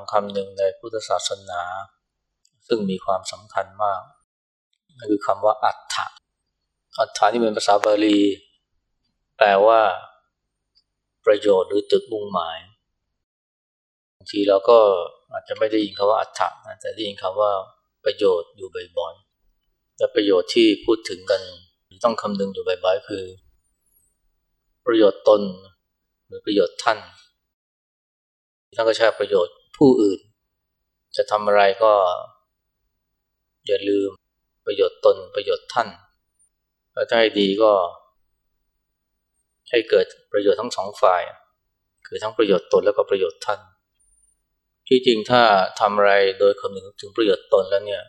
ำคำหนึ่งในพุทธศาสนา ซึ่งมีความสำคัญมากนั่นคือคำว่าอัฏฐะอัฏฐานี่เป็นภาษาบาลี แปลว่า ประโยชน์หรือจุดมุ่งหมายบางทีเราก็อาจจะไม่ได้ยินคำว่าอัฏฐะแต่ได้ยินคำว่าประโยชน์อยู่บ่อยๆแต่ประโยชน์ที่พูดถึงกันต้องคำนึงอยู่บ่อยๆคือ ประโยชน์ตนหรือประโยชน์ท่านท่านก็ใช้ประโยชน์ ผู้อื่น จะทำอะไรก็ อย่าลืมประโยชน์ตนประโยชน์ท่านแล้วถ้าให้ดีก็ ให้เกิดประโยชน์ทั้งสองฝ่าย คือทั้งประโยชน์ตนแล้วก็ประโยชน์ท่าน ที่จริงถ้าทำอะไรโดยคำนึงถึงประโยชน์ตนแล้วเนี่ย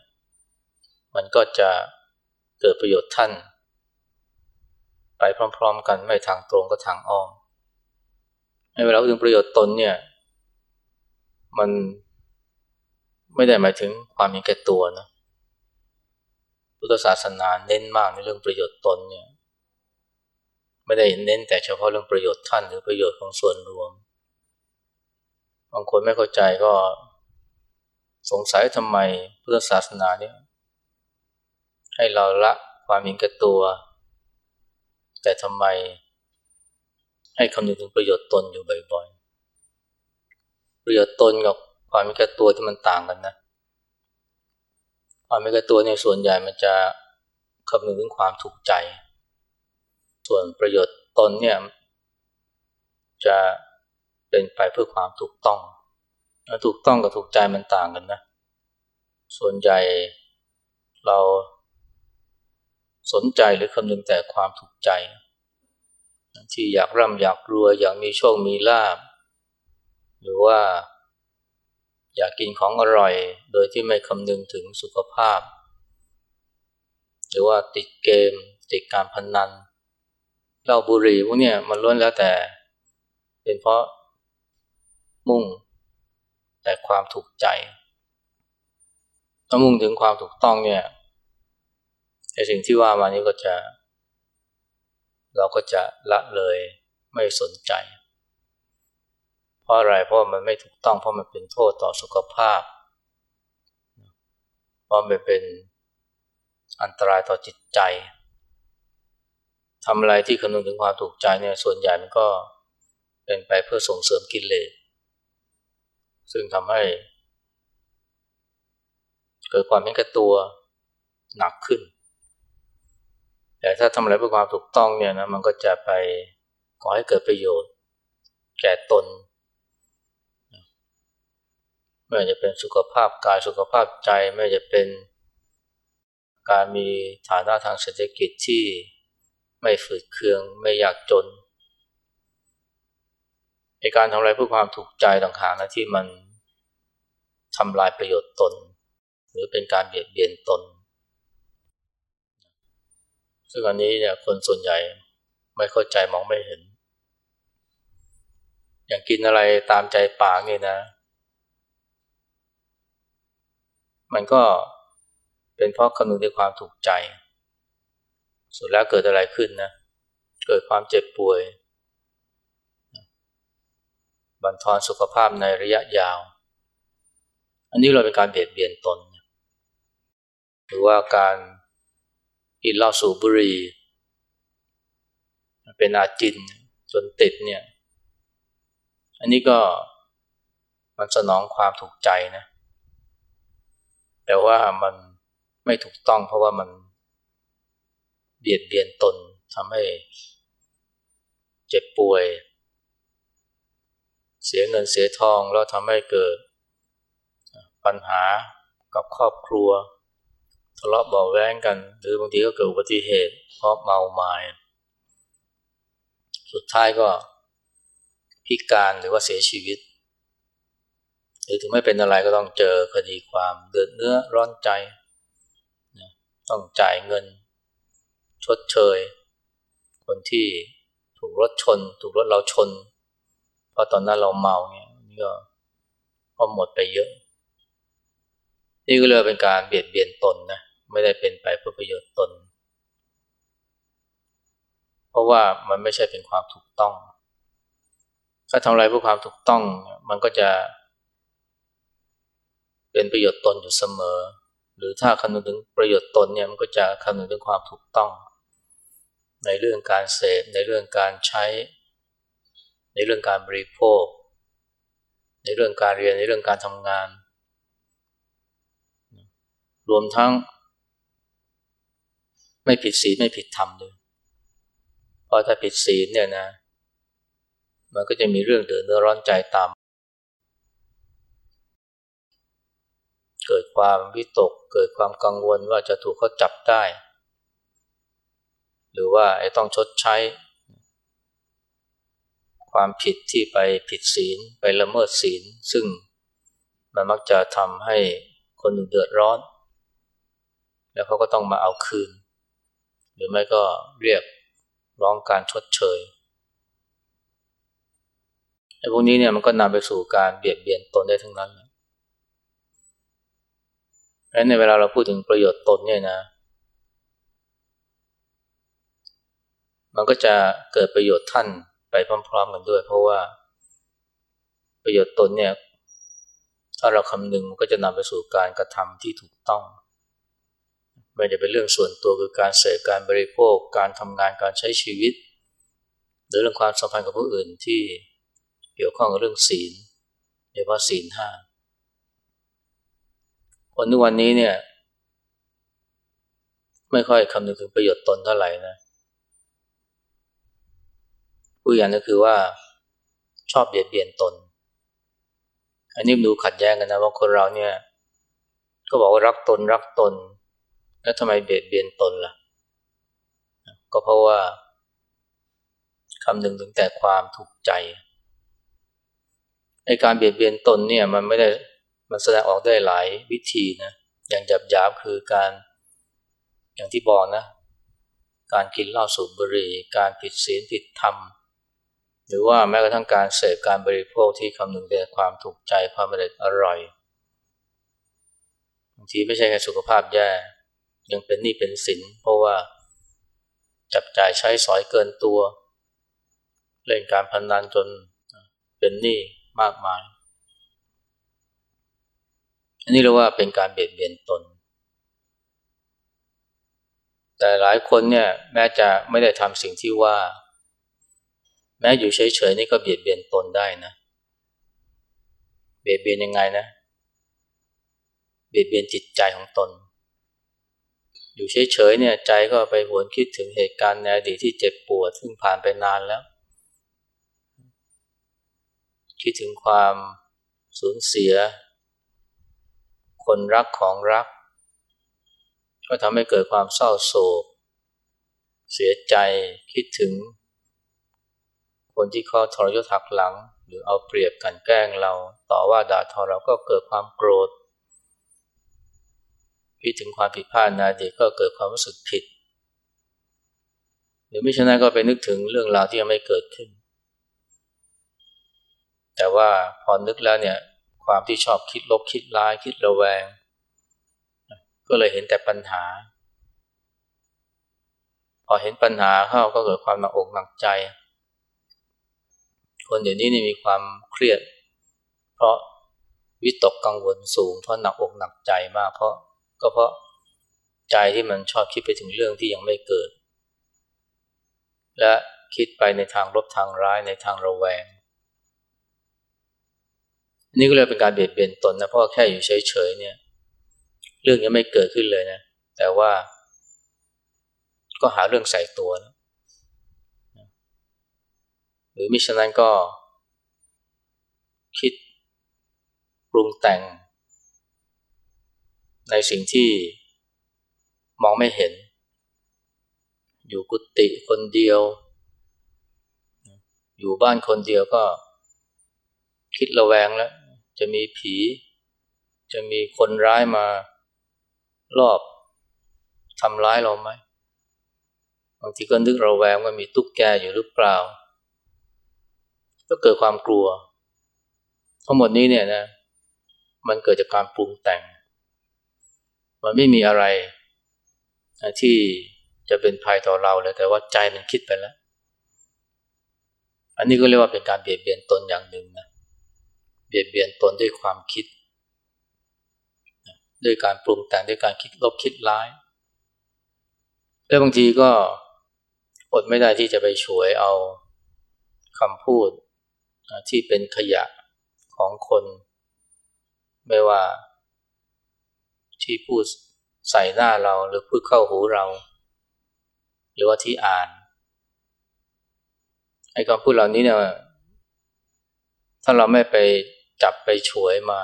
มันก็จะเกิดประโยชน์ท่าน ไปพร้อม ๆ กันไม่ทางตรงก็ทางอ้อมในเวลาพึงประโยชน์ตนเนี่ย มันไม่ได้หมายถึงความมีแก่ตัวนะพุทธศาสนาเน้นมากในเรื่องประโยชน์ตนเนี่ย ไม่ได้เน้นแต่เฉพาะเรื่องประโยชน์ท่านหรือประโยชน์ของส่วนรวมบางคนไม่เข้าใจก็สงสัยทำไมพุทธศาสนาเนี่ยให้เราละความมีแก่ตัว แต่ทำไมให้คำนึงถึงประโยชน์ตนอยู่บ่อย ประโยชน์ตนกับความมีแก่ตัวที่มันต่างกันนะความมีแก่ตัวเนี่ยส่วนใหญ่มันจะคำนึงถึงความถูกใจ ส่วนประโยชน์ตนเนี่ยจะเป็นไปเพื่อความถูกต้องถูกต้องกับถูกใจมันต่างกันนะ ส่วนใหญ่เราสนใจหรือคำนึงแต่ความถูกใจ ที่อยากร่ำอยากรวยอยากมีโชคมีลาบ หรือว่า อยากกินของอร่อย โดยที่ไม่คำนึงถึงสุขภาพ หรือว่าติดเกม ติดการพนนันเหล้าบุหรี่พวกนี้มันล้วนแล้วแต่ เป็นเพราะมุ่ง แต่ความถูกใจถ้ามุ่งถึงความถูกต้องเนี่ยไอ้สิ่งที่ว่ามานี้ก็จะ เราก็จะละเลยไม่สนใจ ราะอะไร เพราะมันไม่ถูกต้อง เพราะมันเป็นโทษต่อสุขภาพ เพราะมันเป็นอันตรายต่อจิตใจทำอะไรที่คำนึงถึงความถูกใจเนี่ยส่วนใหญ่มันก็เป็นไปเพื่อส่งเสริมกิเลสซึ่งทำให้ เกิดความเห็นแก่ตัวหนักขึ้น แต่ถ้าทำอะไรเพื่อความถูกต้องเนี่ยนะมันก็จะไปก่อให้เกิดประโยชน์ แก่ตน ไม่ว่าจะเป็นสุขภาพกายสุขภาพใจไม่ว่าจะเป็นการมีฐานะทางเศรษฐกิจที่ไม่ฝืดเคืองไม่อยากจนในการทำอะไรเพื่อความถูกใจต่างหากนะที่มันทำลายประโยชน์ตน หรือเป็นการเบียดเบียนตน ซึ่งอันนี้เนี่ยคนส่วนใหญ่ไม่เข้าใจมองไม่เห็น อย่างกินอะไรตามใจปากนี่นะ มันก็เป็นเพราะคำนึงในความถูกใจ สุดแล้วเกิดอะไรขึ้นนะ เกิดความเจ็บป่วย บันทอนสุขภาพในระยะยาว อันนี้เราเป็นการเบียดเบียนตน หรือว่าการกินเหล้าสูบบุหรี่เป็นอาจินจนติดเนี่ย อันนี้ก็มันสนองความถูกใจนะ แต่ว่ามันไม่ถูกต้องเพราะว่ามันเบียดเบียนตนทำให้เจ็บป่วย เสียเงินเสียทองแล้วทำให้เกิดปัญหากับครอบครัว ทะเลาะเบาแว้งกัน หรือบางทีก็เกิดอุบัติเหตุเพราะเมาไมา้สุดท้ายก็พิการหรือว่าเสียชีวิต หรือถึงไม่เป็นอะไรก็ต้องเจอคดีความเดือดเนื้อร้อนใจต้องจ่ายเงิน ชดเชย คนที่ถูกรถชน ถูกรถเราชน เพราะตอนนั้นเราเมาเนี่ยนี่ก็ก็หมดไปเยอะ นี่ก็เลยเป็นการเบียดเบียนตนนะไม่ได้เป็นไปเพื่อประโยชน์ตน เพราะว่ามันไม่ใช่เป็นความถูกต้อง ถ้าทำอะไรเพื่อความถูกต้อง มันก็จะ เป็นประโยชน์ตนอยู่เสมอ หรือถ้าคำนึงถึงประโยชน์ตนเนี่ยมันก็จะคำนึงถึงความถูกต้อง ในเรื่องการเสพในเรื่องการใช้ ในเรื่องการบริโภค ในเรื่องการเรียนในเรื่องการทำงาน รวมทั้ง ไม่ผิดศีลไม่ผิดธรรมด้วยเพราะถ้าผิดศีลเนี่ยนะมันก็จะมีเรื่องเดือดร้อนใจตาม เกิดความวิตก เกิดความกังวลว่าจะถูกเขาจับได้ หรือว่าไอ้ต้องชดใช้ ความผิดที่ไปผิดศีลไปละเมิดศีล ซึ่งมันมักจะทำให้คนอื่นเดือดร้อน แล้วเขาก็ต้องมาเอาคืน หรือไม่ก็เรียกร้องการชดเชยไอ้พวกนี้เนี่ยมันก็นำไปสู่การเบียดเบียนตนได้ทั้งนั้น และในเวลาเราพูดถึงประโยชน์ตนเนี่ยนะ มันก็จะเกิดประโยชน์ท่านไปพร้อม ๆ กันด้วย เพราะว่าประโยชน์ตนเนี่ย ถ้าเราคำนึงมันก็จะนำไปสู่การกระทำที่ถูกต้องไม่ได้เป็นเรื่องส่วนตัวคือการเสพการบริโภค การทำงานการใช้ชีวิต หรือเรื่องความสัมพันธ์กับผู้อื่นที่เกี่ยวข้องกับเรื่องศีลโดยเฉพาศีลห้า คนทุกวันนี้เนี่ย ไม่ค่อยคำนึงถึงประโยชน์ตนเท่าไหร่นะผู้อย่างก็คือว่าชอบเบียดเบียนตน อันนี้ดูขัดแย้งกันนะว่าคนเราเนี่ย ก็บอกว่ารักตนรักตน แล้วทำไมเบียดเบียนตนล่ะ ก็เพราะว่าคำนึงถึงแต่ความถูกใจในการเบียดเบียนตนเนี่ย มันไม่ได้ มันแสดงออกได้หลายวิธีนะ อย่างจับยาบคือการ อย่างที่บอกนะ การกินเหล้าสูบบุหรี่ การผิดศีลผิดธรรม หรือว่าแม้กระทั่งการเสพการบริโภคที่คำนึงแต่ความถูกใจความอร่อยอร่อยบางทีไม่ใช่แค่สุขภาพแย่ ยังเป็นหนี้เป็นสิน เพราะว่าจับจ่ายใช้สอยเกินตัว เล่นการพนนันจนเป็นหนี้มากมาย อันนี้เรียกว่าเป็นการเบียดเบียนตน แต่หลายคนเนี่ยแม้จะไม่ได้ทำสิ่งที่ว่า แม้อยู่เฉยๆนี่ก็เบียดเบียนตนได้นะ เบียดเบียนยังไงนะ เบียดเบียนจิตใจของตน อยู่เฉยๆเนี่ยใจก็ไปหวนคิดถึงเหตุการณ์ในอดีตที่เจ็บปวดซึ่งผ่านไปนานแล้ว คิดถึงความสูญเสีย คนรักของรัก ก็ทำให้เกิดความเศร้าโศก เสียใจคิดถึง คนที่เขาทรยศหักหลัง หรือเอาเปรียบกันแกล้งเรา ต่อว่าด่าทอเราก็เกิดความโกรธคิดถึงความผิดพลาดในอดีตก็เกิดความรู้สึกผิด หรือไม่ฉะนั้นก็ไปนึกถึงเรื่องราวที่ยังไม่เกิดขึ้น แต่ว่าพอนึกแล้วเนี่ย ความที่ชอบคิดลบคิดร้ายคิดระแวง ก็เลยเห็นแต่ปัญหา พอเห็นปัญหาเข้าก็เกิดความหนักอกหนักใจ คนเดี๋ยวนี้นี่มีความเครียด เพราะวิตกกังวลสูงเพราะหนักอกหนักใจมาก เพราะก็เพราะใจที่มันชอบคิดไปถึงเรื่องที่ยังไม่เกิด และคิดไปในทางลบทางร้ายในทางระแวง นี่ก็เลยเป็นการเบียดเบียนตนนะเพราะแค่อยู่เฉยๆเนี่ย เรื่องยังไม่เกิดขึ้นเลยนะ แต่ว่า ก็หาเรื่องใส่ตัวนะหรือมิฉะนั้นก็ คิดปรุงแต่ง ในสิ่งที่มองไม่เห็น อยู่กุฏิคนเดียว อยู่บ้านคนเดียวก็คิดระแวงแล้ว จะมีผี จะมีคนร้ายมารอบทำร้ายเราไหมบางทีก็นึกเราแวงว่ามีตุ๊กแกอยู่หรือเปล่า ก็เกิดความกลัว ทั้งหมดนี้เนี่ยนะ มันเกิดจากการปรุงแต่ง มันไม่มีอะไรที่จะเป็นภัยต่อเราเลย แต่ว่าใจมันคิดไปแล้ว อันนี้ก็เรียกว่าเป็นการเบียดเบียนตนอย่างหนึ่งนะ เบียดเบียนตนด้วยความคิด ด้วยการปรุงแต่งด้วยการคิดลบคิดร้าย แล้วบางทีก็อดไม่ได้ที่จะไปช่วยเอาคำพูดที่เป็นขยะของคน ไม่ว่าที่พูดใส่หน้าเราหรือพูดเข้าหูเรา หรือว่าที่อ่านไอ้คำพูดเหล่านี้เนี่ย ถ้าเราไม่ไปจับไปฉวยมา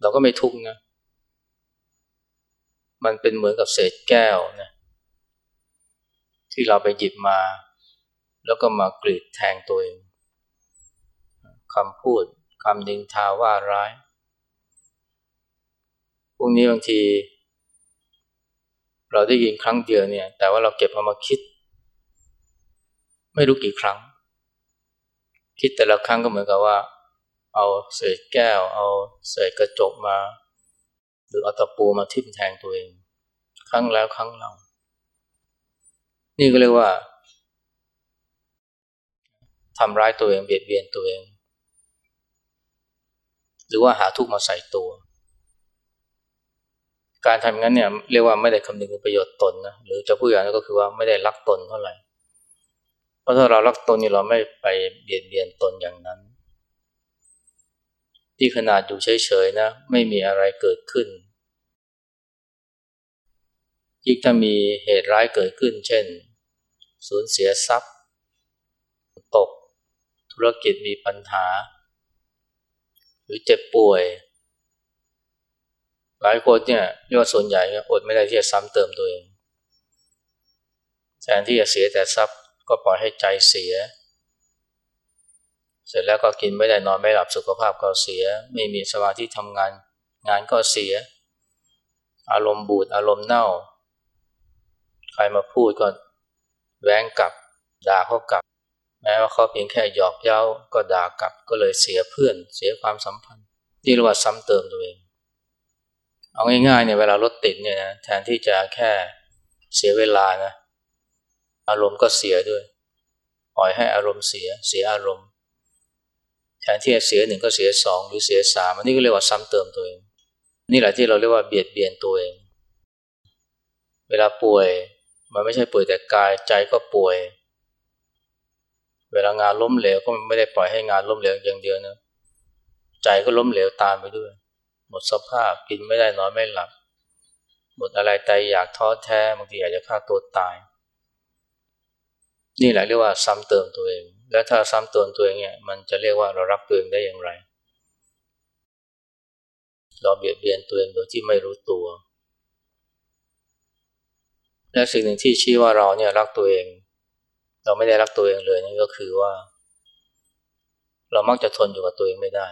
เราก็ไม่ทุกข์นะ มันเป็นเหมือนกับเศษแก้วนะที่เราไปหยิบมา แล้วก็มากรีดแทงตัวเองคำพูดคำดิงทาว่าร้าย พวกนี้บางที เราได้ยินครั้งเดียวเนี่ย แต่ว่าเราเก็บเอามาคิด ไม่รู้กี่ครั้ง คิดแต่ละครั้งก็เหมือนกับว่า เอาเศษแก้ว เอาเศษกระจกมา หรือเอาตะปูมาทิ่มแทงตัวเอง ครั้งแล้วครั้งเล่านี่ก็เรียกว่าทำร้ายตัวเองเบียดเบียนตัวเอง หรือว่าหาทุกข์มาใส่ตัว การทำงั้นเนี่ยเรียกว่าไม่ได้คำนึงถึงประโยชน์ตนนะหรือจะพูดอย่างนั้นก็คือว่าไม่ได้รักตนเท่าไหร่ ราะถ้าเรารักตนนี่เราไม่ไปเบียดเบียนตนอย่างนั้น ที่ขนาดอยู่เฉยๆนะ ไม่มีอะไรเกิดขึ้นยิ่งถ้ามีเหตุร้ายเกิดขึ้น เช่น สูญเสียทรัพย์ ตก ธุรกิจมีปัญหา หรือเจ็บป่วย หลายคนเนี่ยยกว่าส่วนใหญ่อดไม่ได้ที่จะซ้ำเติมตัวเองแทนที่จะเสียแต่ทรัพย์ ก็ปล่อยให้ใจเสีย เสร็จแล้วก็กินไม่ได้นอนไม่หลับสุขภาพก็เสีย ไม่มีสมาธิทำงาน งานก็เสีย อารมณ์บูดอารมณ์เน่า ใครมาพูดก็แว้งกลับ ด่าเขากลับ แม้ว่าเขาเพียงแค่หยอกเย้าก็ด่ากลับ ก็เลยเสียเพื่อน เสียความสัมพันธ์นี่เรียกว่าซ้ำเติมตัวเอง เอาง่ายๆเนี่ยเวลารถติดเนี่ยนะแทนที่จะแค่เสียเวลานะ อารมณ์ก็เสียด้วย ปล่อยให้อารมณ์เสีย เสียอารมณ์ แทนที่จะเสียหนึ่งก็เสียสองหรือเสียสามอันนี้ก็เรียกว่าซ้ำเติมตัวเอง นี่แหละที่เราเรียกว่าเบียดเบียนตัวเอง เวลาป่วยมันไม่ใช่ป่วยแต่กายใจก็ป่วย เวลางานล้มเหลวก็ไม่ได้ปล่อยให้งานล้มเหลวอย่างเดียวนะใจก็ล้มเหลวตามไปด้วย หมดสภาพกินไม่ได้นอนไม่หลับ หมดอะไรใจอยากท้อแท้บางทีอยากจะฆ่าตัวตาย นี่แหละเรียกว่าซ้ำเติมตัวเอง แล้วถ้าซ้ำเติมตัวเองเนี่ยมันจะเรียกว่าเรารักตัวเองได้อย่างไร เราเบียดเบียนตัวเองโดยที่ไม่รู้ตัว และสิ่งหนึ่งที่ชี้ว่าเราเนี่ยรักตัวเอง เราไม่ได้รักตัวเองเลยนั่นก็คือว่า เรามักจะทนอยู่กับตัวเองไม่ได้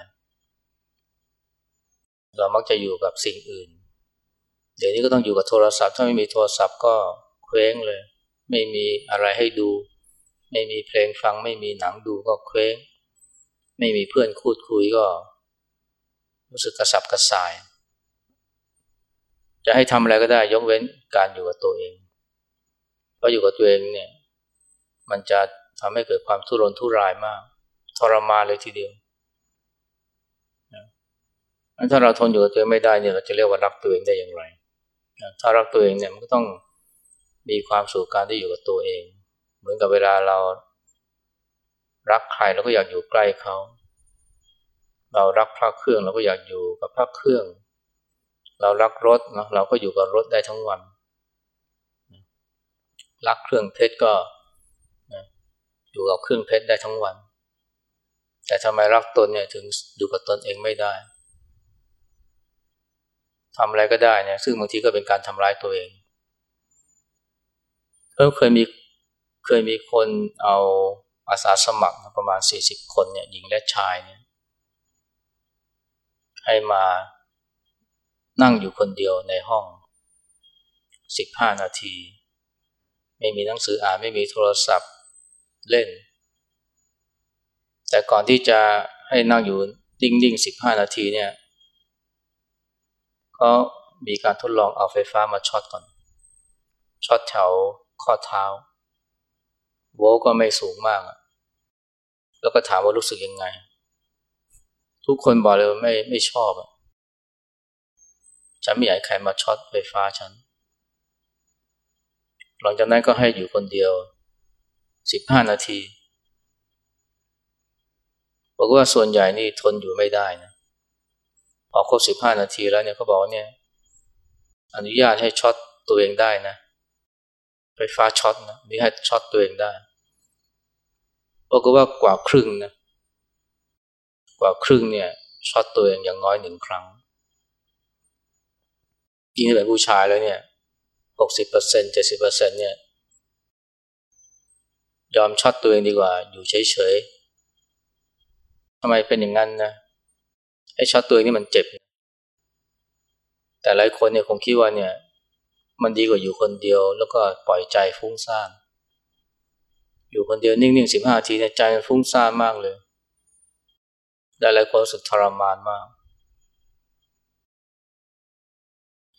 เรามักจะอยู่กับสิ่งอื่น เดี๋ยวนี้ก็ต้องอยู่กับโทรศัพท์ ถ้าไม่มีโทรศัพท์ก็เคว้งเลย ไม่มีอะไรให้ดู ไม่มีเพลงฟัง ไม่มีหนังดูก็เคว้ง ไม่มีเพื่อนคูดคุยก็ รู้สึกกระสับกระส่าย จะให้ทำอะไรก็ได้ยกเว้นการอยู่กับตัวเองพราะอยู่กับตัวเองเนี่ย มันจะทำให้เกิดความทุรนทุรายมาก ทรมานเลยทีเดียวนถ้าเราทนอยู่กับตัวเองไม่ได้เนี่ยเราจะเรียกว่ารักตัวเองได้อย่างไร ถ้ารักตัวเองเนี่ยมันก็ต้อง มีความสุขการได้อยู่กับตัวเอง เหมือนกับเวลาเรารักใครเราก็อยากอยู่ใกล้เขา เรารักพระเครื่องเราก็อยากอยู่กับพระเครื่อง เรารักรถนะเราก็อยู่กับรถได้ทั้งวัน รักเครื่องเพชรก็อยู่กับเครื่องเพชรได้ทั้งวัน แต่ทำไมรักตนเนี่ยถึงอยู่กับตนเองไม่ได้ทำอะไรก็ได้เนี่ยซึ่งบางทีก็เป็นการทำร้ายตัวเอง เพิ่เคยมีเคยมีคนเอาอาสาสมัครประมาณสี่สิบคนเนี่ยหญิงและชายเนี่ยให้มานั่งอยู่คนเดียวในห้องสิบห้านาที ไม่มีหนังสืออ่านไม่มีโทรศัพท์เล่น แต่ก่อนที่จะให้นั่งอยู่นิ่งๆสิบห้านาทีเนี่ยก็มีการทดลองเอาไฟฟ้ามาช็อตก่อนช็อตแถว ข้อเท้า โวก็ไม่สูงมาก แล้วก็ถามว่ารู้สึกยังไง ทุกคนบอกเลยว่าไม่ไม่ชอบฉันไม่อยากใครมาช็อตไฟฟ้าฉัน หลังจากนั้นก็ให้อยู่คนเดียวสิบห้านาทีบอกว่าส่วนใหญ่นี่ทนอยู่ไม่ได้นะพอครบสิบห้านาทีแล้วเนี่ยเขาบอกว่าเนี่ย อนุญาตให้ช็อตตัวเองได้นะ ไฟฟ้าช็อตนะนี่ให้ช็อตตัวเองได้บอกว่ากว่าครึ่งนะกว่าครึ่งเนี่ยช็อตตัวเองอย่างน้อยหนึ่งครั้งยิ่งเป็นผู้ชายแล้วเนี่ยหกสิบเปอร์เซ็นต์เจ็ดสิบเปอร์เซ็นต์เนี่ยยอมช็อตตัวเองดีกว่า อยู่เฉยๆทำไมเป็นอย่างนั้นนะไอ้ช็อตตัวเองนี่มันเจ็บ แต่หลายคนเนี่ยคงคิดว่าเนี่ย มันดีกว่าอยู่คนเดียว แล้วก็ปล่อยใจฟุ้งซ่านอยู่คนเดียวนิ่งๆสิบห้าทีใจมันฟุ้งซ่านมากเลยหลายๆคนรู้สึกทรมานมาก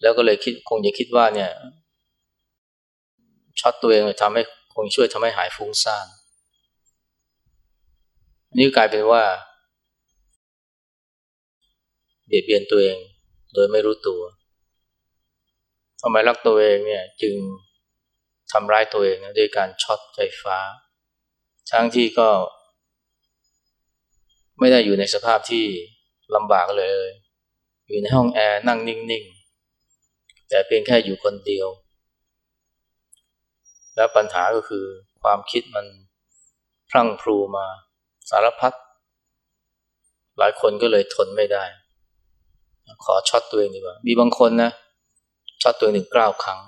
แล้วก็เลยคิดคงจะคิดว่าเนี่ยช็อตตัวเองทำให้คงช่วยทำให้หายฟุ้งซ่านนี่กลายเป็นว่าเบียดเบียนตัวเองโดยไม่รู้ตัว ทำไมรักตัวเองเนี่ยจึงทำร้ายตัวเองนะด้วยการช็อตไฟฟ้า ทั้งที่ก็ ไม่ได้อยู่ในสภาพที่ลำบากเลย อยู่ในห้องแอร์นั่งนิ่ง ๆ แต่เพียงแค่อยู่คนเดียว แล้วปัญหาก็คือความคิดมันพรั่งพรูมาสารพัดหลายคนก็เลยทนไม่ได้ ขอช็อตตัวเองดีกว่า มีบางคนนะ ช็อตตัวหนึ่งเก้าครั้ง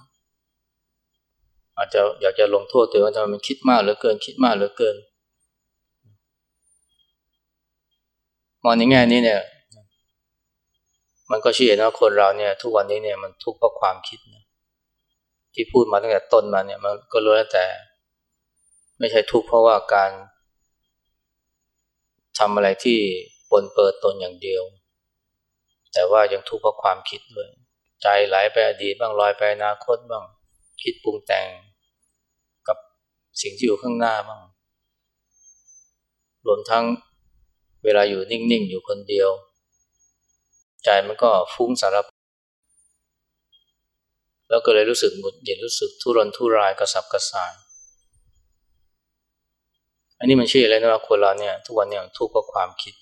อาจจะอยากจะลงโทษตัวเองว่าทำไมมันคิดมากเหลือเกิน คิดมากเหลือเกินมองในแง่นี้เนี่ย มันก็ชี้เห็นว่าคนเราเนี่ย ทุกวันนี้เนี่ยมันทุกข์เพราะความคิดนะที่พูดมาตั้งแต่ต้นมาเนี่ย มันก็รู้แล้วแต่ ไม่ใช่ทุกข์เพราะว่าการทำอะไรที่ปนเปิดตนอย่างเดียว แต่ว่ายังทุกข์เพราะความคิดด้วย ใจไหลไปอดีตบ้างลอยไปอนาคตบ้าง คิดปรุงแต่งกับสิ่งที่อยู่ข้างหน้าบ้าง รวมทั้งเวลาอยู่นิ่ง ๆ อยู่คนเดียว ใจมันก็ฟุ้งสารพัดแล้วก็เลยรู้สึกหงุดหงิดรู้สึกทุรนทุรายกระสับกระส่าย อันนี้มันชี้เลยนะว่าคนเราเนี่ยทุกวันเนี่ยทุกข์เพราะความคิด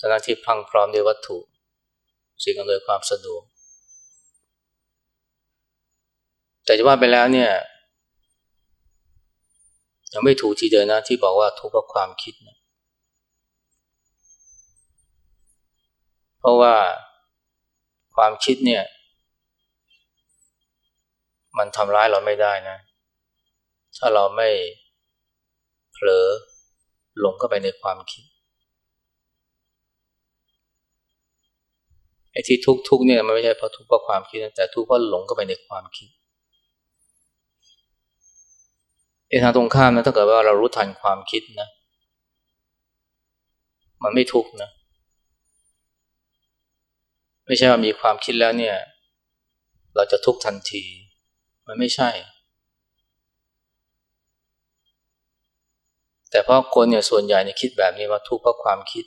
ขณะที่พังพร้อมด้วยวัตถุ สิ่งอำนวยความสะดวก แต่จะว่าไปแล้วเนี่ยยังไม่ถูกทีเดียวนะที่บอกว่าทุกข์เพราะความคิดนะเพราะว่าความคิดเนี่ย มันทำร้ายเราไม่ได้นะ ถ้าเราไม่เผลอหลงเข้าไปในความคิดไอ้ที่ทุกทุกเนี่ยมันไม่ใช่เพราะทุกเพราะความคิดนะแต่ทุกเพราะหลงเข้าไปในความคิดในทางตรงข้ามนะถ้าเกิดว่าเรารู้ทันความคิดนะ มันไม่ทุกนะ ไม่ใช่ว่ามีความคิดแล้วเนี่ย เราจะทุกทันที มันไม่ใช่ แต่เพราะคนเนี่ยส่วนใหญ่เนี่ยคิดแบบนี้ว่าทุกข์เพราะความคิด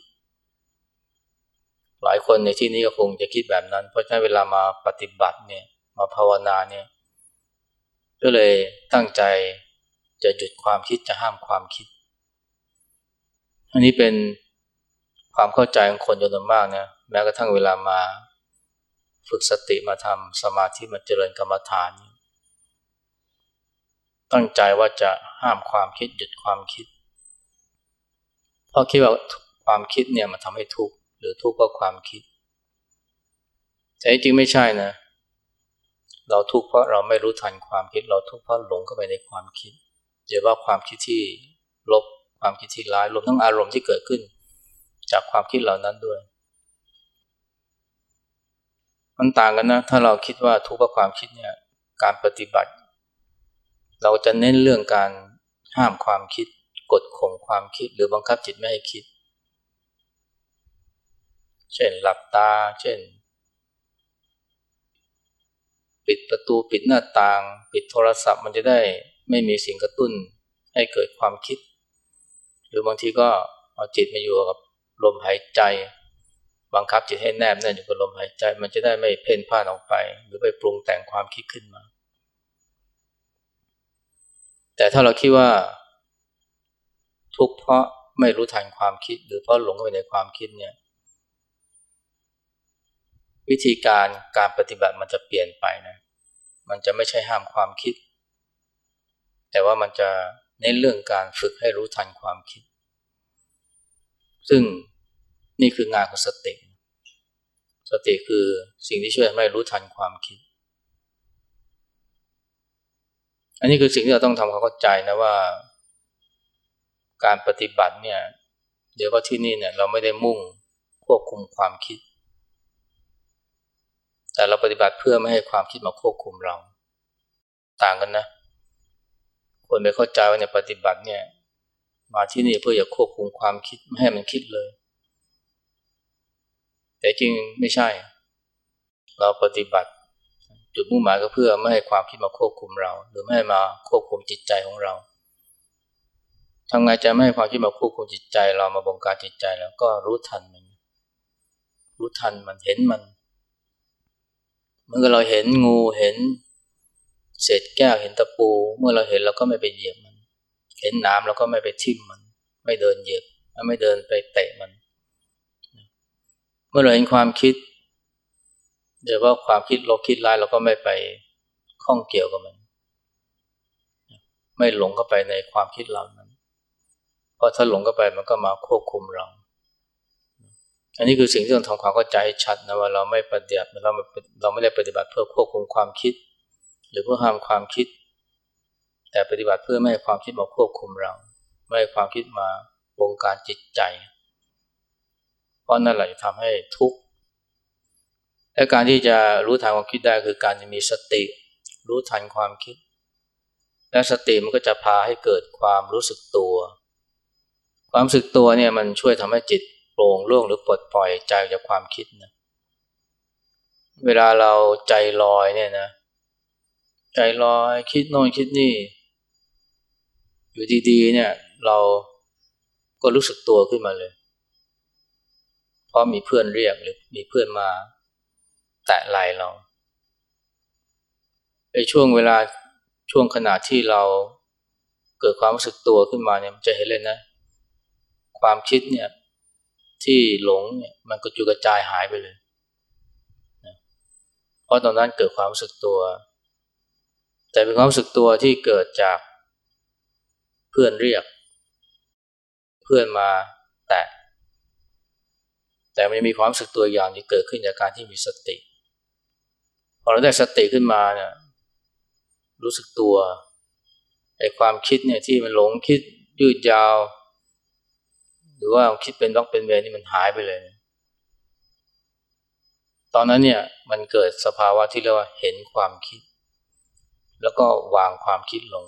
หลายคนในที่นี้ก็คงจะคิดแบบนั้น เพราะฉะนั้นเวลามาปฏิบัติเนี่ยมาภาวนาเนี่ยก็เลยตั้งใจจะหยุดความคิดจะห้ามความคิด อันนี้เป็นความเข้าใจของคนจำนวนมากนะแม้กระทั่งเวลามาฝึกสติมาทำสมาธิมาเจริญกรรมฐาน ตั้งใจว่าจะห้ามความคิดหยุดความคิด เพราะคิดว่าความคิดเนี่ยมันทำให้ทุกข์ หรือทุกข์เพราะความคิด แต่จริงไม่ใช่นะ เราทุกข์เพราะเราไม่รู้ทันความคิด เราทุกข์เพราะหลงเข้าไปในความคิดหรือว่าความคิดที่ลบความคิดที่ร้ายรวมทั้งอารมณ์ที่เกิดขึ้น จากความคิดเหล่านั้นด้วย มันต่างกันนะ ถ้าเราคิดว่าทุกข์เพราะความคิดเนี่ยการปฏิบัติ เราจะเน้นเรื่องการห้ามความคิดกดข่มความคิดหรือบังคับจิตไม่ให้คิด เช่นหลับตา เช่น ปิดประตูปิดหน้าต่าง ปิดโทรศัพท์มันจะได้ไม่มีสิ่งกระตุ้นให้เกิดความคิด หรือบางทีก็เอาจิตมาอยู่กับลมหายใจ บังคับจิตให้แนบแน่นอยู่กับลมหายใจ มันจะได้ไม่เพ่นพ่านออกไป หรือไปปรุงแต่งความคิดขึ้นมา แต่ถ้าเราคิดว่า ทุกเพราะไม่รู้ทันความคิด หรือเพราะหลงเข้าไปในความคิดเนี่ย วิธีการการปฏิบัติมันจะเปลี่ยนไปนะ มันจะไม่ใช่ห้ามความคิด แต่ว่ามันจะเน้นเรื่องการฝึกให้รู้ทันความคิด ซึ่งนี่คืองานของสติ สติคือสิ่งที่ช่วยให้รู้ทันความคิด อันนี้คือสิ่งที่เราต้องทำความเข้าใจนะว่า การปฏิบัติเนี่ย เดี๋ยวก็ที่นี่เนี่ยเราไม่ได้มุ่งควบคุมความคิด แต่เราปฏิบัติเพื่อไม่ให้ความคิดมาควบคุมเรา ต่างกันนะ คนไม่เข้าใจว่าในปฏิบัติเนี่ย มาที่นี่เพื่อจะควบคุมความคิดไม่ให้มันคิดเลย แต่จริงไม่ใช่ เราปฏิบัติ จุดมุ่งหมายก็เพื่อไม่ให้ความคิดมาควบคุมเรา หรือไม่ให้มาควบคุมจิตใจของเราทำไงจะไม่ให้ความคิดมาควบคุมจิตใจ เรามาบงการจิตใจแล้วก็รู้ทันมัน รู้ทันมันเห็นมัน มื่อเราเห็นงูเห็น เศษแก้วเห็นตะปู เมื่อเราเห็นเราก็ไม่ไปเหยียบมัน เห็นน้ำเราก็ไม่ไปทิ่มมัน ไม่เดินเหยียบไม่เดินไปเตะมัน เมื่อเราเห็นความคิดเดี๋ยวว่าความคิดลบคิดร้ายเราก็ไม่ไปข้องเกี่ยวกับมัน ไม่หลงเข้าไปในความคิดเรานั้น เพราะถ้าหลงเข้าไปมันก็มาควบคุมเรา อันนี้คือสิ่งที่ต้องทำความเข้าใจชัดนะว่าเราไม่ปฏิบัติเราเราไม่ได้ปฏิบัติเพื่อควบคุมความคิด หรือเพื่อห้ามความคิด แต่ปฏิบัติเพื่อไม่ให้ความคิดมาควบคุมเรา ไม่ให้ความคิดมาบงการจิตใจ เพราะนั่นแหละจะทำให้ทุกข์และการที่จะรู้ทันความคิดได้คือการจะมีสติ รู้ทันความคิด และสติมันก็จะพาให้เกิดความรู้สึกตัว ความรู้สึกตัวเนี่ยมันช่วยทำให้จิต โปร่งโล่งหรือปลดปล่อยใจจากความคิดนะเวลาเราใจลอยเนี่ยนะ ใจลอยคิดโน่นคิดนี่ อยู่ดีๆ เนี่ย เราก็รู้สึกตัวขึ้นมาเลยเพราะมีเพื่อนเรียกหรือมีเพื่อนมา แตะไหลเราในช่วงเวลาช่วงขณะที่เราเกิดความรู้สึกตัวขึ้นมาเนี่ยมันจะเห็นเลยนะ ความคิดเนี่ย ที่หลงเนี่ยมันก็จุกระจายหายไปเลยนะเพราะตอนนั้นเกิดความรู้สึกตัว แต่เป็นความรู้สึกตัวที่เกิดจากเพื่อนเรียก เพื่อนมาแตะแต่มันมีความรู้สึกตัวอย่างที่เกิดขึ้นจากการที่มีสติ พอเราได้สติขึ้นมาเนี่ยรู้สึกตัวไอ้ความคิดเนี่ยที่มันหลงคิดยืดยาว หรือว่าคิดเป็นล็อกเป็นเวรนี่มันหายไปเลย ตอนนั้นเนี่ยมันเกิดสภาวะที่เรียกว่าเห็นความคิด แล้วก็วางความคิดลง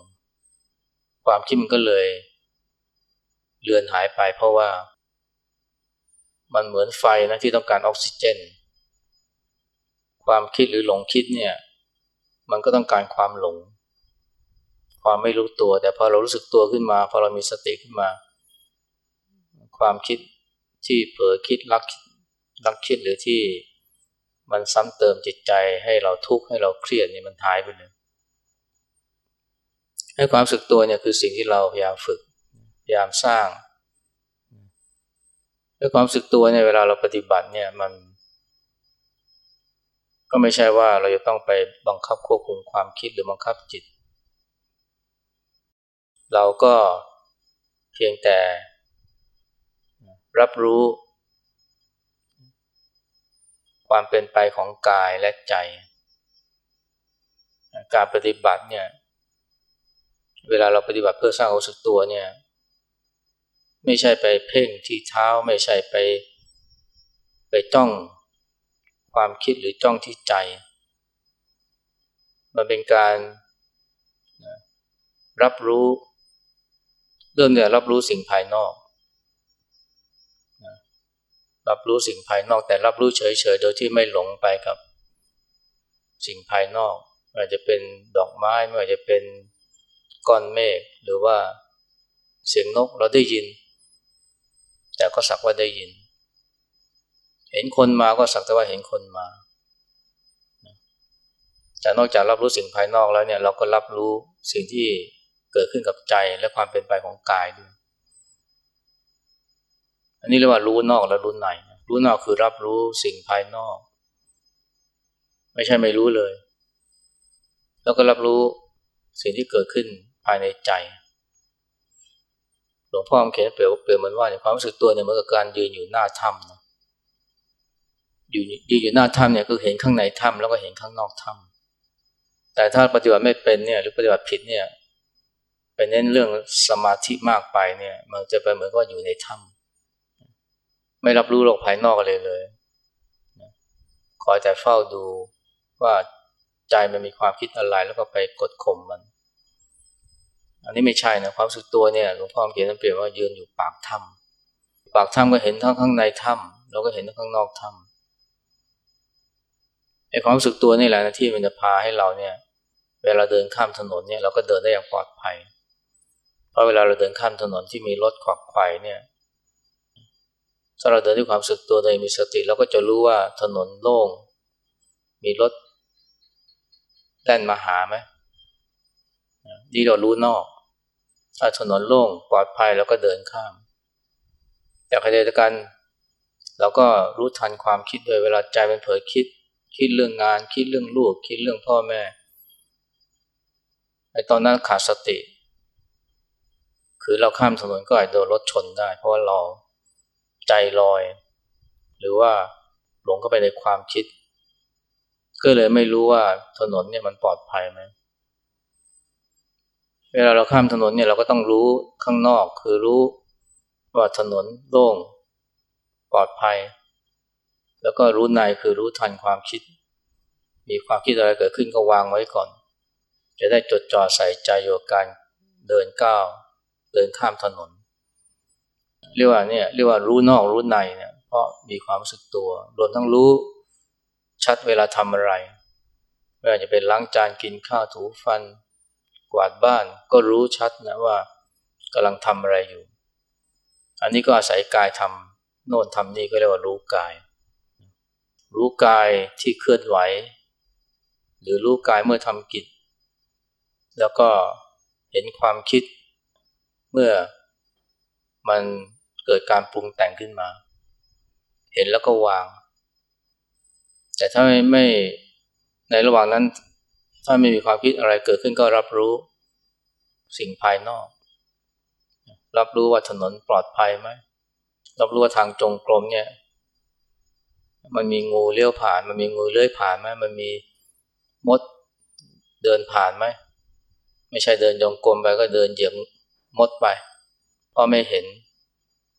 ความคิดมันก็เลยเลือนหายไปเพราะว่า มันเหมือนไฟนะที่ต้องการออกซิเจน ความคิดหรือหลงคิดเนี่ย มันก็ต้องการความหลง ความไม่รู้ตัว แต่พอเรารู้สึกตัวขึ้นมา พอเรามีสติขึ้นมา ความคิดที่เผลอคิดรักรักคิดหรือที่มันซ้ำเติมจิตใจให้เราทุกข์ให้เราเครียดนี่มันหายไปเลยให้ความสึกตัวเนี่ยคือสิ่งที่เราพยายามฝึกพยายามสร้างแ้ความสึกตัวเนี่ยเวลาเราปฏิบัติเนี่ยมัน ก็ไม่ใช่ว่าเราจะต้องไปบังคับควบคุมความคิดหรือบังคับจิต เราก็เพียงแต่ รับรู้ ความเป็นไปของกายและใจ การปฏิบัติเนี่ย เวลาเราปฏิบัติเพื่อสร้างความสึกตัวเนี่ย ไม่ใช่ไปเพ่งที่เท้าไม่ใช่ไป ไปจ้องความคิดหรือจ้องที่ใจ มันเป็นการรับรู้ เริ่มเนี่ยรับรู้สิ่งภายนอก รับรู้สิ่งภายนอกแต่รับรู้เฉยๆ โดยที่ไม่หลงไปกับสิ่งภายนอก อาจจะเป็นดอกไม้ไม่ว่าจะเป็นก้อนเมฆหรือว่าเสียงนกเราได้ยิน แต่ก็สักว่าได้ยินเเห็นคนมาก็สักแต่ว่าเห็นคนมาแต่นอกจากรับรู้สิ่งภายนอกแล้วเนี่ยเราก็รับรู้สิ่งที่เกิดขึ้นกับใจและความเป็นไปของกายด้วย อันนี้เรียกว่ารู้นอกและรู้ใน รู้นอกคือรับรู้สิ่งภายนอก ไม่ใช่ไม่รู้เลย แล้วก็รับรู้สิ่งที่เกิดขึ้นภายในใจ หลวงพ่อเขียนเปรียบเปรียบเหมือนว่าความรู้สึกตัวเนี่ยเหมือนกับการยืนอยู่หน้าถ้ำนะอยู่ยืนอยู่หน้าถ้ำเนี่ยคือเห็นข้างในถ้ำแล้วก็เห็นข้างนอกถ้ำแต่ถ้าปฏิบัติไม่เป็นเนี่ยหรือปฏิบัติผิดเนี่ยไปเน้นเรื่องสมาธิมากไปเนี่ย มันจะไปเหมือนกับอยู่ในถ้ำ ไม่รับรู้โลกภายนอกเลยเลยคอยแต่เฝ้าดูว่าใจมันมีความคิดอะไรแล้วก็ไปกดข่มมัน อันนี้ไม่ใช่นะความสึกตัวเนี่ยหลวงพ่อเขียนเปรียบว่ายืนอยู่ปากถ้ำปากถ้ำก็เห็นทั้งข้างในถ้ำแล้วก็เห็นทั้งข้างนอกถ้ำไอ้ความสึกตัวนี่แหละนะที่มันจะพาให้เราเนี่ย เวลาเดินข้ามถนนเนี่ยเราก็เดินได้อย่างปลอดภัย เพราะเวลาเราเดินข้ามถนนที่มีรถขวักไขว่เนี่ย ถ้าเราเดินด้วยความสึกตัวโดยมีสติเราก็จะรู้ว่าถนนโล่ง มีรถแล่นมาหาไหมนี่เรารู้นอก ถ้าถนนโล่งปลอดภัยเราก็เดินข้าม แต่ขณะเดียวกัน เราก็รู้ทันความคิดโดยเวลาใจมันเผลอคิด คิดเรื่องงาน คิดเรื่องลูก คิดเรื่องพ่อแม่ไอ้ตอนนั้นขาดสติ คือเราข้ามถนนก็อาจโดนรถชนได้ เพราะว่าเรา ใจลอย หรือว่าหลงเข้าไปในความคิด ก็เลยไม่รู้ว่าถนนเนี่ยมันปลอดภัยไหมเวลาเราข้ามถนนเนี่ยเราก็ต้องรู้ข้างนอก คือรู้ว่าถนนโล่งปลอดภัย แล้วก็รู้ในคือรู้ทันความคิด มีความคิดอะไรเกิดขึ้นก็วางไว้ก่อน จะได้จดจ่อใส่ใจโยการเดินก้าวเดินข้ามถนน เรียกว่าเนี่ยเรียกว่ารู้นอกรู้ในเนี่ยเพราะมีความรู้สึกตัว รวมทั้งรู้ชัดเวลาทำอะไรไม่ว่าจะเป็นล้างจานกินข้าวถูฟัน กวาดบ้าน ก็รู้ชัดนะว่ากำลังทำอะไรอยู่ อันนี้ก็อาศัยกายทำโน่นทำนี่ก็เรียกว่ารู้กาย รู้กายที่เคลื่อนไหว หรือรู้กายเมื่อทำกิจ แล้วก็เห็นความคิดเมื่อมัน เกิดการปรุงแต่งขึ้นมา เห็นแล้วก็วาง แต่ถ้าไม่ไม่ในระหว่างนั้น ถ้าไม่มีความคิดอะไรเกิดขึ้นก็รับรู้สิ่งภายนอก รับรู้ว่าถนนปลอดภัยไหมรับรู้ว่าทางจงกรมเนี่ย มันมีงูเลี้ยวผ่าน มันมีงูเลื้อยผ่านไหมมันมีมดเดินผ่านไหมไม่ใช่เดินจงกรมไปก็เดินเหยียบมดไปเพราะไม่เห็นเพ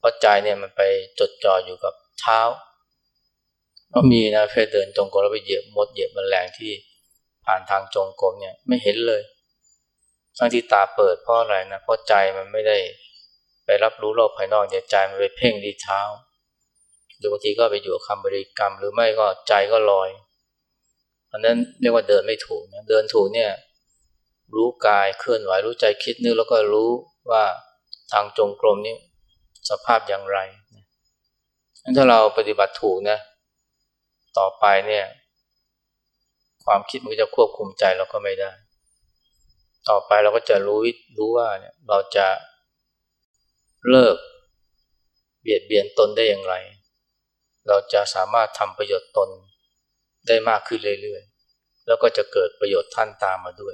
ราะใจเนี่ยมันไปจดจ่ออยู่กับเท้าก็มีนะเพศเดินจงกรมแล้วไปเหยียบมดเหยียบมแมลงที่ผ่านทางจงกรมเนี่ยไม่เห็นเลยทั้งที่ตาเปิดเพราะอะไรนะเพราะใจมันไม่ได้ไปรับรู้โลกภายนอกใจมันไปเพ่งที่เท้าหรือบางทีก็ไปอยู่คำบริกรรม หรือไม่ก็ใจก็ลอยอันนั้นเรียกว่าเดินไม่ถูกนะเดินถูกเนี่ยรู้กายเคลื่อนไหวรู้ใจคิดนึกแล้วก็รู้ว่าทางจงกรมนี้ สภาพอย่างไรงั้นถ้าเราปฏิบัติถูกนะ ต่อไปเนี่ย ความคิดมันจะควบคุมใจเราก็ไม่ได้ ต่อไปเราก็จะรู้รู้ว่าเนี่ยเราจะเลิกเบียดเบียนตนได้อย่างไร เราจะสามารถทำประโยชน์ตนได้มากขึ้นเรื่อยๆ แล้วก็จะเกิดประโยชน์ท่านตามมาด้วย